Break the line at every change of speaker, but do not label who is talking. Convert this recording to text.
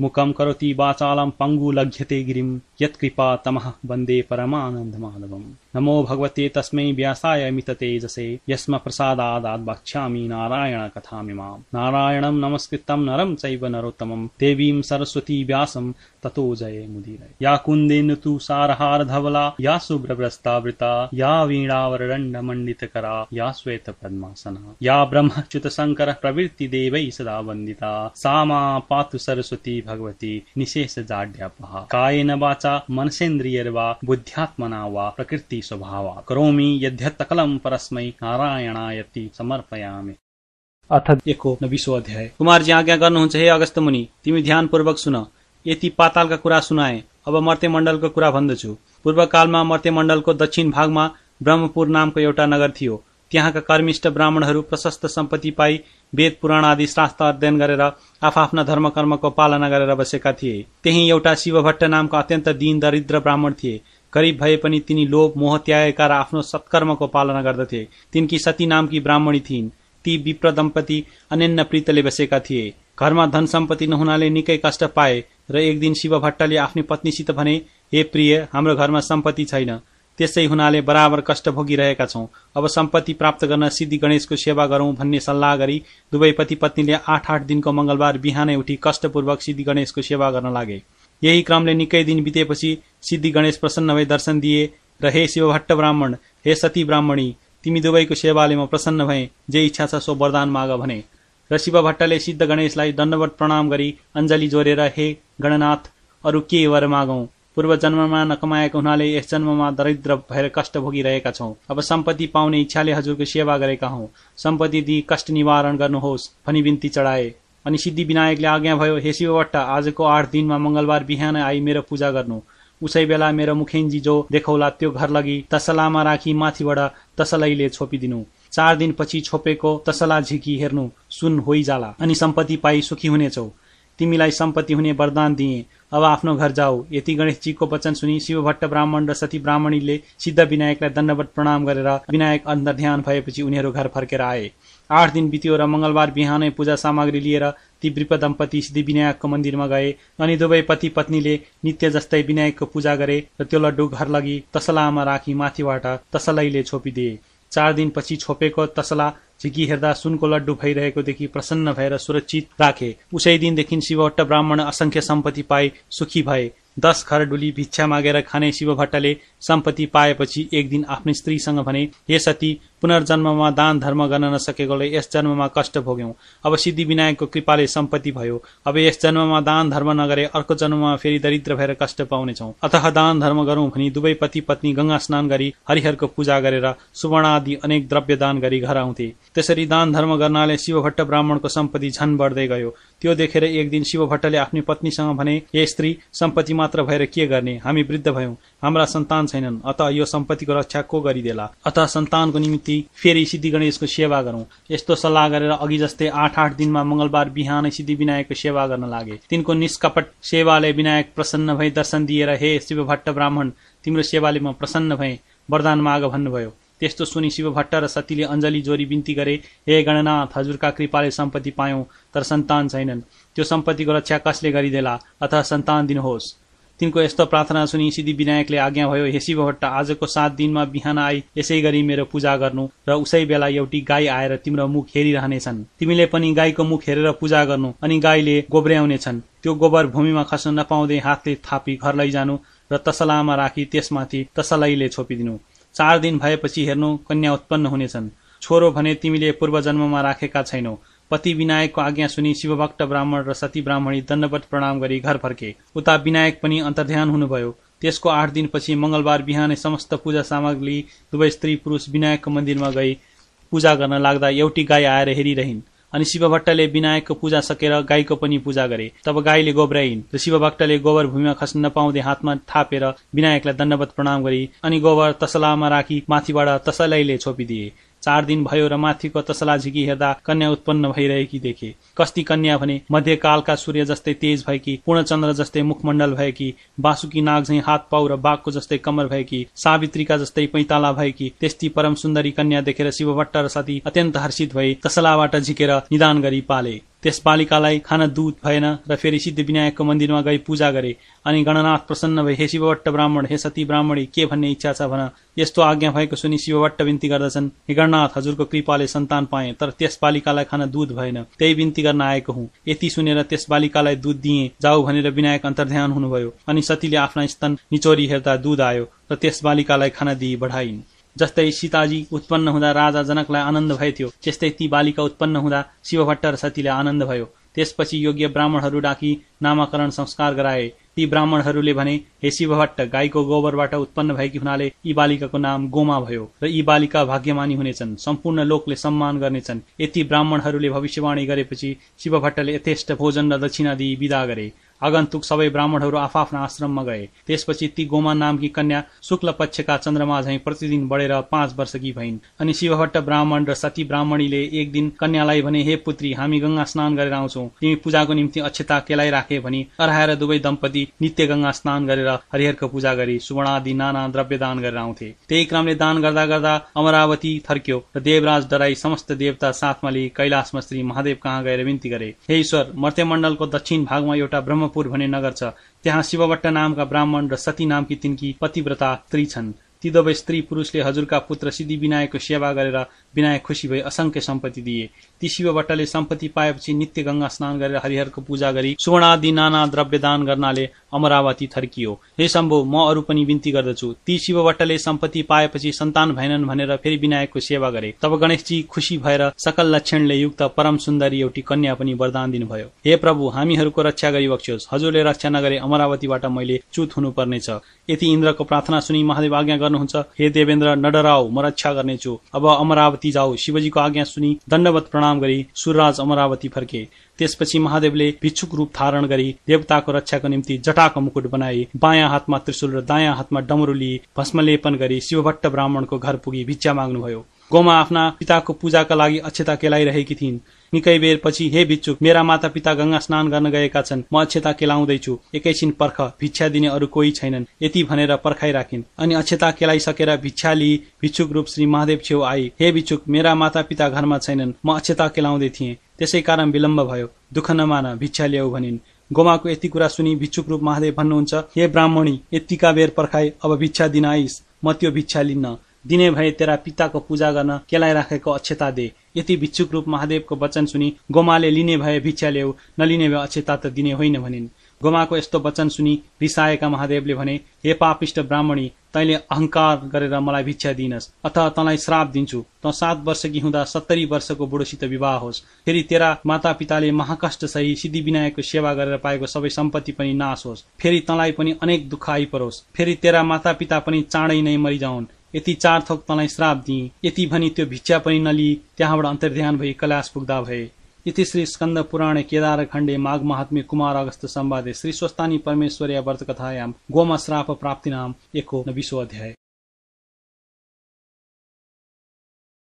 मुखं करोति वाचालं पङ्गु लघ्यते गिरिं यत्कृपा तमः वन्दे परमानन्दमाधवम्। नमो भगवते तस्मै व्यासाय मिततेजसे यस्म प्रसादादात् वक्ष्यामि नारायण कथामिमाम्। नारायणं नमस्कृतं नरं चैव नरोत्तमं देवीं सरस्वती व्यासं ततो जये मुदीरय। या कुन्देन तु सारहार धवला या शुभ्रभ्रस्तावृता या वीणावरदण्डमण्डितकरा या श्वेत पद्मासना या ब्रह्मच्युत शङ्कर प्रवृत्ति देवै सदा वन्दिता। सा मा पातु सरस्वती भगवती निशेष जाड्यापहा कायेन वाचा मनसेन्द्रियर्वा बुद्ध्यात्मना वा प्रकृति स्वभावा। करोमि यद्यत्तकलं परस्मै नारायणायति समर्पयामि। अथ एको नबिसो अध्याय। कुमारजी आज्ञा गर्नुहुन्छ हे अगस्त मुनि तिमी ध्यानपूर्वक सुन। यति पातालका कुरा सुनाए। अब मर्ते मण्डलको कुरा भन्दछु। पूर्वकालमा मर्ते मण्डलको दक्षिण भागमा ब्रह्मपुर नामको एउटा नगर थियो। त्यहाँका कर्मिष्ठ ब्राह्मणहरू प्रशस्त सम्पत्ति पाई वेद पुराण आदि शास्त्र अध्ययन गरेर आफ्ना धर्म कर्मको पालना गरेर बसेका थिए। त्यही एउटा शिवभट्ट नामका अत्यन्त दीन दरिद्र ब्राह्मण थिए। गरिब भए पनि तिनी लोभ मोह त्यागेका र आफ्नो सत्कर्मको पालना गर्दथे। तिनकी सती नामकी ब्राह्मणी थिइन्। ती विप्र दम्पति अनन्य प्रीतले बसेका थिए। घरमा धन सम्पत्ति नहुनाले निकै कष्ट पाए। र एक दिन शिव भट्टले आफ्नी पत्नीसित भने हे प्रिय हाम्रो घरमा सम्पत्ति छैन। त्यसै हुनाले बराबर कष्ट भोगिरहेका छौं। अब सम्पत्ति प्राप्त गर्न सिद्धि गणेशको सेवा गरौं भन्ने सल्लाह गरी दुवै पति पत्नीले आठ आठ दिनको मंगलबार बिहानै उठी कष्टपूर्वक सिद्धि गणेशको सेवा गर्न लागे। यही क्रमले निकै दिन बितेपछि सिद्धि गणेश प्रसन्न भई दर्शन दिए र हे शिवभट्ट ब्राह्मण हे सती ब्राह्मणी तिमी दुवैको सेवाले म प्रसन्न भए। जे इच्छा छ सो वरदान माग भने। र शिव भट्टले सिद्ध गणेशलाई दण्डवट प्रणाम गरी अञ्जली जोडेर हे गणनाथ अरू के वर मागौं पूर्व जन्ममा नकमाएको हुनाले यस जन्ममा दरिद्र भएर कष्ट भोगिरहेका छौं। अब सम्पत्ति पाउने इच्छाले हजुरको सेवा गरेका हौ। सम्पत्ति दिई कष्ट निवारण गर्नुहोस् भनी बिन्ती चढाए। अनि सिद्धि विनायकले आज्ञा भयो हे शिवभट्ट आजको आठ दिनमा मंगलबार बिहान आई मेरो पूजा गर्नु। उसै बेला मेरो मुखेन्जी जो देखाउला त्यो घर लगी तसलामा राखी माथिबाट तसलैले छोपिदिनु। चार दिनपछि छोपेको तसला झिकी हेर्नु सुन जाला अनि सम्पत्ति पाई सुखी हुनेछौ। तिमीलाई सम्पत्ति हुने वरदान दिए। अब आफ्नो घर जाऊ। यति गणेशजीको वचन सुनि शिवभट्ट ब्राह्मण र सती ब्राह्मणीले सिद्ध विनायकलाई दण्डवट प्रणाम गरेर विनायक अन्त ध्यान भएपछि उनीहरू घर फर्केर आए। आठ दिन बित्यो र मंगलबार बिहानै पूजा सामग्री लिएर ती वृप दम्पति सिद्धि विनायकको मन्दिरमा गए अनि दुवै पति पत्नीले नित्य जस्तै विनायकको पूजा गरे र त्यो लड्डु घर लगी तसलामा राखी माथिबाट तसलैले छोपिदिए। चार दिनपछि छोपेको तसला झिकी हेर्दा सुनको लड्डु भइरहेकोदेखि प्रसन्न भएर सुरक्षित राखे उसै दिनदेखि शिवभट्ट ब्राह्मण असंख्य सम्पत्ति पाई सुखी भए दस घर डुली भिक्षा मागेर खाने शिव भट्टले सम्पत्ति पाएपछि एक दिन आफ्नो स्त्रीसँग भने हे सती पुनर्जन्ममा दान धर्म गर्न नसकेकोले यस जन्ममा कष्ट भोग्यौं। अब सिद्धि विनायकको कृपाले सम्पत्ति भयो। अब यस जन्ममा दान धर्म नगरे अर्को जन्ममा फेरि दरिद्र भएर कष्ट पाउनेछौ। अतः दान धर्म गरौं भनी दुवै पति पत्नी गंगा स्नान गरी हरिहरको पूजा गरेर सुवर्ण आदि अनेक द्रव्य दान गरी घर आउँथे। त्यसरी दान धर्म गर्नाले शिवभट्ट ब्राह्मणको सम्पत्ति झन बढ्दै गयो। त्यो देखेर एक दिन शिव भट्टले आफ्नी पत्नीसँग भने हे स्त्री सम्पत्ति मात्र भएर के गर्ने? हामी वृद्ध भयौं। हाम्रा सन्तान छैनन्। अत यो सम्पत्तिको रक्षा को गरिदेला? अत सन्तानको निम्ति फेरि सिद्धि गणेशको सेवा गरौं। यस्तो सल्लाह गरेर अघि जस्तै आठ आठ दिनमा मंगलबार बिहानै सिद्धि विनायकको सेवा गर्न लागे। तिनको निष्कपट सेवाले विनायक प्रसन्न भई दर्शन दिएर हे शिव ब्राह्मण तिम्रो सेवाले म प्रसन्न भए। वरदान माग भन्नुभयो। त्यस्तो सुनि शिव भट्ट र सतीले अञ्जली जोरी बिन्ती गरे हे गणनाथ हजुरका कृपाले सम्पत्ति पायौं तर सन्तान छैनन्। त्यो सम्पत्तिको रक्षा कसले गरिदेला? अथवा सन्तान दिनुहोस् तिनको यस्तो प्रार्थना सुनि सिद्धि विनायकले आज्ञा भयो हे शिव भट्ट आजको सात दिनमा बिहान आई यसै गरी मेरो पूजा गर्नु र उसै बेला एउटी गाई आएर तिम्रो मुख हेरिरहनेछन्। तिमीले पनि गाईको मुख हेरेर पूजा गर्नु अनि गाईले गोब्र्याउनेछन् त्यो गोबर भूमिमा खस्न नपाउँदै हातले थापी घर लैजानु र तसलामा राखी त्यसमाथि तसलैले छोपिदिनु। चार दिन भएपछि हेर्नु कन्या उत्पन्न हुनेछन्। छोरो भने तिमीले पूर्व जन्ममा राखेका छैनौ। पति विनायकको आज्ञा सुनि शिवभक्त ब्राह्मण र सती ब्राह्मणी दण्डवत प्रणाम गरी घर फर्के। उता विनायक पनि अन्तर्ध्यान हुनुभयो। त्यसको आठ दिनपछि मंगलबार बिहानै समस्त पूजा सामग्री दुवै स्त्री पुरुष विनायकको मन्दिरमा गई। पूजा गर्न लाग्दा एउटी गाई आएर हेरिरहन्। अनि शिव भट्टले विनायकको पूजा सकेर गाईको पनि पूजा गरे। तब गाईले गोब्राइन् र शिव भट्टले गोबर भूमिमा खस्न नपाउँदै हातमा थापेर विनायकलाई दण्डवत प्रणाम गरी अनि गोबर तसलामा राखी माथिबाट तसलैले छोपिदिए। चार दिन भयो र माथिको तसला झिकी हेर्दा कन्या उत्पन्न भइरहेकी देखे। कस्ती कन्या भने मध्यकालका सूर्य जस्तै तेज भएकी पूर्णचन्द्र जस्तै मुखमण्डल भएकी बासुकी नाग झै हात पाउ र बाघको जस्तै कमर भएकी सावित्रीका जस्तै पैताला भएकी त्यस्ती परम सुन्दरी कन्या देखेर शिवभट्ट र सती अत्यन्त हर्षित भई तसलाबाट झिकेर निदान गरी पाले। त्यस बालिकालाई खान दुध भएन र फेरि सिद्धि विनायकको मन्दिरमा गई पूजा गरे। अनि गणनाथ प्रसन्न भए हे शिवभट्ट ब्राह्मण हे सती ब्राह्मणी के भन्ने इच्छा छ भन? यस्तो आज्ञा भएको सुनि शिवभट्ट बिन्ती गर्दछन्। हे गणनाथ हजुरको कृपाले सन्तान पाए तर त्यस बालिकालाई खान दुध भएन। त्यही बिन्ती गर्न आएको हुँ। यति सुनेर त्यस बालिकालाई दुध दिए जाऊ भनेर विनायक अन्तर्ध्यान हुनुभयो। अनि सतीले आफ्ना स्तन निचोरी हेर्दा दुध आयो र त्यस बालिकालाई खान दिई बढाइन्। जस्तै सीताजी उत्पन्न हुँदा राजा जनकलाई आनन्द भएथ्यो त्यस्तै ती बालिका उत्पन्न हुँदा शिवभट्ट र सतीले आनन्द भयो। त्यसपछि योग्य ब्राह्मणहरू डाकी नामाकरण संस्कार गराए। ती ब्राह्मणहरूले भने हे शिवभट्ट गाईको गोबरबाट उत्पन्न भएकी हुनाले यी बालिकाको नाम गोमा भयो र यी बालिका भाग्यमानी हुनेछन् सम्पूर्ण लोकले सम्मान गर्नेछन्। यति ब्राह्मणहरूले भविष्यवाणी गरेपछि शिवभट्टले यथेष्ट भोजन र दक्षिणा दिई विदा गरे। आगन्तुक सबै ब्राह्मणहरू आफ्ना आश्रममा गए। त्यसपछि ती गोमा नामकी कन्या शुक्ल पक्षका चन्द्रमा झैँ प्रतिदिन बढेर पाँच वर्षकी भइन्। अनि शिवभट्ट ब्राह्मण र सती ब्राह्मणीले एक दिन कन्यालाई भने हे पुत्री हामी गंगा स्नान गरेर आउँछौ। तिमी पूजाको निम्ति अक्षता केलाइराखे भनी अराएर दुवै दम्पति नित्य गंगा स्नान गरेर हरिहरको पूजा गरी सुवर्णादि नाना द्रव्य दान गरेर आउँथे। त्यही क्रमले दान गर्दा गर्दा अमरावती थर्क्यो र देवराज डराई समस्त देवता साथमा लिई कैलाशमा श्री महादेव कहाँ गएर विन्ती गरे? हे ईश्वर मर्त्यमण्डलको दक्षिण भागमा एउटा ब्रह्म ब्रह्मपुर भन्ने नगर छ। त्यहाँ शिवभट्ट नामका ब्राह्मण र सती नामकी तिनकी पतिव्रता स्त्री छन्। ती दुवै स्त्री पुरुषले हजुरका पुत्र सिद्धि विनायकको सेवा गरेर विनायक खुसी भई असंख्य सम्पत्ति दिए। ती शिवभट्टले सम्पत्ति पाएपछि नित्य गंगा स्नान गरेर हरिहरको पूजा गरी सुवर्णादि नाना द्रव्य दान गर्नाले अमरावती थर्कियो। हे शम्भु म अरू पनि विन्ती गर्दछु। ती शिवभट्टले सम्पत्ति पाएपछि सन्तान भएनन् भनेर फेरि विनायकको सेवा गरे। तब गणेशजी खुसी भएर सकल लक्षणले युक्त परम सुन्दरी एउटी कन्या पनि वरदान दिनुभयो। हे प्रभु हामीहरूको रक्षा गरिबक्सियोस् हजुरले रक्षा नगरे अमरावतीबाट मैले चुत हुनुपर्नेछ। यति इन्द्रको प्रार्थना सुनि महादेव आज्ञा गर्नुहुन्छ। हे देवेन्द्र नडराउ म रक्षा गर्नेछु। अब अमरावती जाऊ। शिवजीको आज्ञा सुनि दण्डवत प्रणाम गरी सुरराज अमरावती फर्के। त्यसपछि महादेवले भिक्षुक रूप धारण गरी देवताको रक्षाको निम्ति जटाको मुकुट बनाए बायाँ हातमा त्रिशूल र दायाँ हातमा डमरू लिई भस्मलेपन गरी शिवभट्ट ब्राह्मणको घर पुगी भिक्षा माग्नुभयो। गोमा आफ्ना पिताको पूजाका लागि अक्षता केलाइरहेकी थिइन्। निकै बेर पछि हे भिक्षुक मेरा माता पिता गंगा स्नान गर्न गएका छन्। म अक्षता केलाउँदैछु। एकैछिन पर्ख भिक्षा दिने अरू कोही छैनन् यति भनेर पर्खाइराखिन् अनि अक्षता केलाइसकेर भिक्षा लिई भिक्षुक रूप श्री महादेव छेउ आई। हे भिक्षुक मेरा माता पिता घरमा छैनन्। म अक्षता केलाउँदै थिएँ। त्यसै कारण विलम्ब भयो। दुःख नमान भिक्षा ल्याऊ भनिन्। गोमाको यति कुरा सुनि भिक्षुक रूप महादेव भन्नुहुन्छ हे ब्राह्मणी यतिका बेर पर्खाई अब भिक्षा दिन आइस। म त्यो भिक्षा लिन्न। दिने भए तेरा पिताको पूजा गर्न केलाइ राखेको अक्षता दे। यति भिक्षुक रूप महादेवको वचन सुनि गोमाले लिने भए भिक्षा ल्याऊ नलिने भए अक्षता त दिने होइन भनिन्। गोमाको यस्तो वचन सुनि रिसाएका महादेवले भने हे पापिष्ट ब्राह्मणी तैले अहंकार गरेर मलाई भिक्षा दिइनस् अथवा तँलाई श्राप दिन्छु। त सात वर्षकी हुँदा सत्तरी वर्षको बुढोसित विवाह होस्। फेरि तेरा माता पिताले महाकष्ट सही सिद्धि विनायकको सेवा गरेर पाएको सबै सम्पत्ति पनि नाश होस्। फेरि तँलाई पनि अनेक दुःख आइपरोस्। फेरि तेरा माता पिता पनि चाँडै नै मरिजाउन्। यति चार थोक तँलाई श्राप दिए। यति भनी त्यो भिक्षा पनि नलिई। त्यहाँबाट अन्तर्ध्यान भई कैलाश पुग्दा भए। इति श्री स्कन्द पुराणे केदार खण्डे माघ महात्म्य कुमार अगस्त संवादे श्री स्वस्तानी परमेश्वर्या व्रत कथायाम गोम श्राप प्राप्ति नाम एको नबिसो अध्याय।